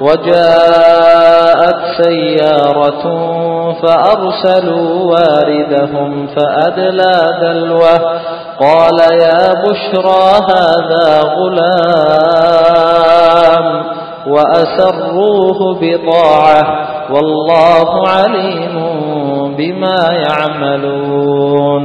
وجاءت سيارة فأرسلوا واردهم فأدلى دلوه قال يا بشرى هذا غلام وأسروه بطاعة والله عليم بما يعملون.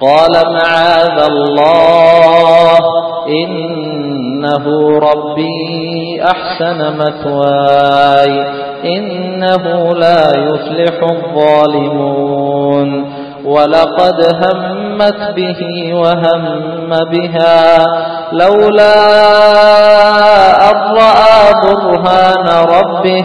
قال معاذ الله إنه ربي أحسن مثواي إنه لا يفلح الظالمون ولقد همت به وهم بها لولا رأى برهان ربه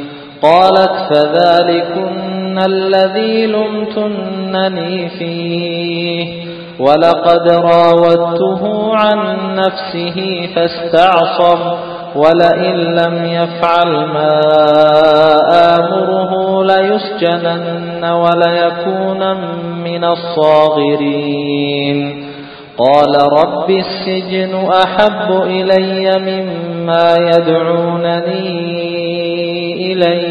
قالت فذلكن الذي لمتنني فيه. ولقد راودته عن نفسه فاستعصم ولئن لم يفعل ما آمره ليسجنن وليكون من الصاغرين. قال رب السجن أحب إلي مما يدعونني إليه.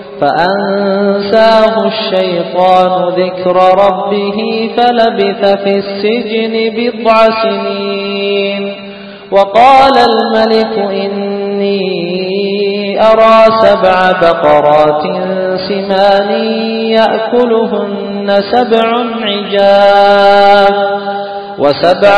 فأنساه الشيطان ذكر ربه فلبث في السجن بضع سنين. وقال الملك إني أرى سبع بقرات سمان يأكلهن سبع عجاف وسبع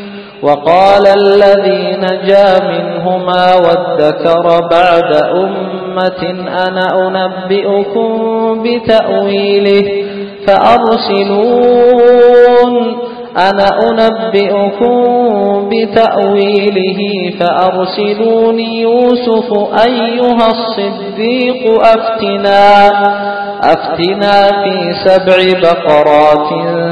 وقال الذي نجا منهما وادكر بعد أمة أنا أنبئكم بتأويله فأرسلون. أنا أنبئكم بتأويله فأرسلوني يوسف أيها الصديق أفتنا أفتنا في سبع بقرات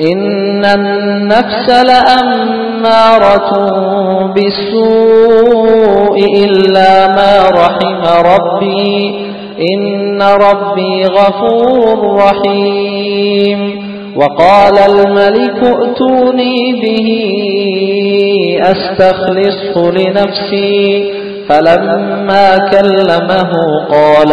إن النفس لأمارة بالسوء إلا ما رحم ربي إن ربي غفور رحيم وقال الملك ائتوني به أستخلصه لنفسي فلما كلمه قال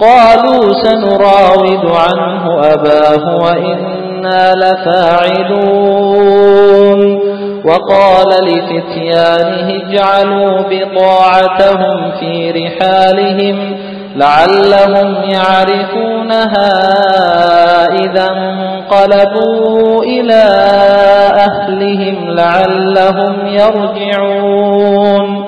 قالوا سنراود عنه أباه وإنا لفاعلون. وقال لفتيانه اجعلوا بضاعتهم في رحالهم لعلهم يعرفونها إذا انقلبوا إلى أهلهم لعلهم يرجعون.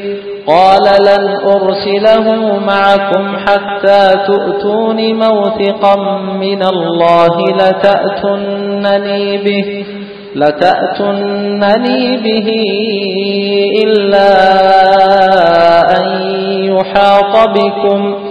قال لن أرسله معكم حتى تؤتون موثقا من الله لتأتنني به لتأتنني به إلا أن يحاط بكم.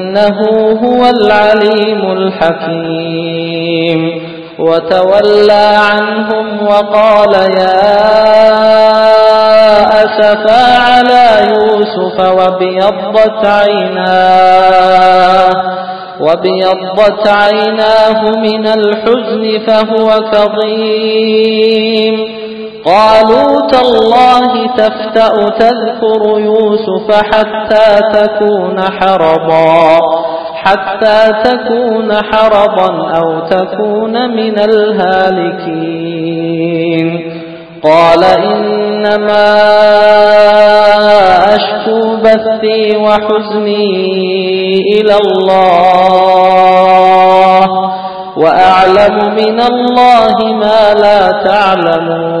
إنه هو العليم الحكيم. وتولى عنهم وقال يا أسفا على يوسف وبيضت عيناه وبيضت عيناه من الحزن فهو كظيم. قالوا تالله تفتأ تذكر يوسف حتى تكون حرضا حتى تكون حرضا أو تكون من الهالكين. قال إنما أشكو بثي وحزني إلى الله وأعلم من الله ما لا تعلمون.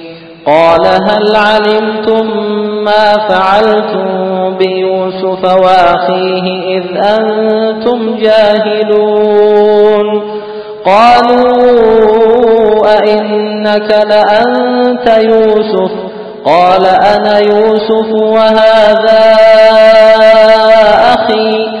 قال هل علمتم ما فعلتم بيوسف وأخيه إذ أنتم جاهلون؟ قالوا أئنك لأنت يوسف؟ قال أنا يوسف وهذا أخي.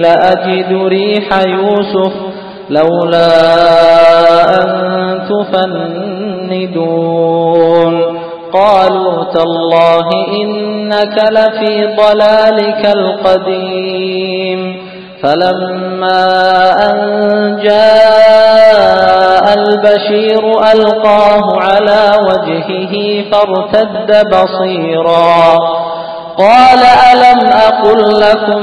لأجد ريح يوسف لولا أن تفندون. قالوا تالله إنك لفي ضلالك القديم. فلما أن جاء البشير ألقاه على وجهه فارتد بصيرا. قال ألم أقل لكم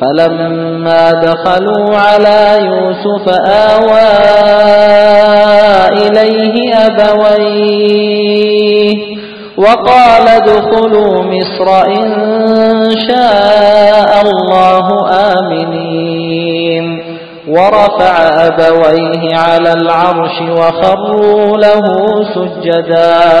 فلما دخلوا على يوسف آوى إليه أبويه وقال ادخلوا مصر إن شاء الله آمنين ورفع أبويه على العرش وخروا له سجدا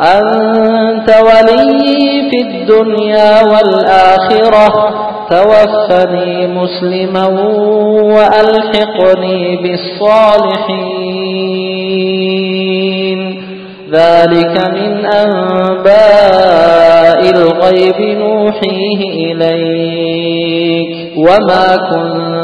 أنت ولي في الدنيا والآخرة. توفني مسلما وألحقني بالصالحين. ذلك من أنباء الغيب نوحيه إليك. وما كنت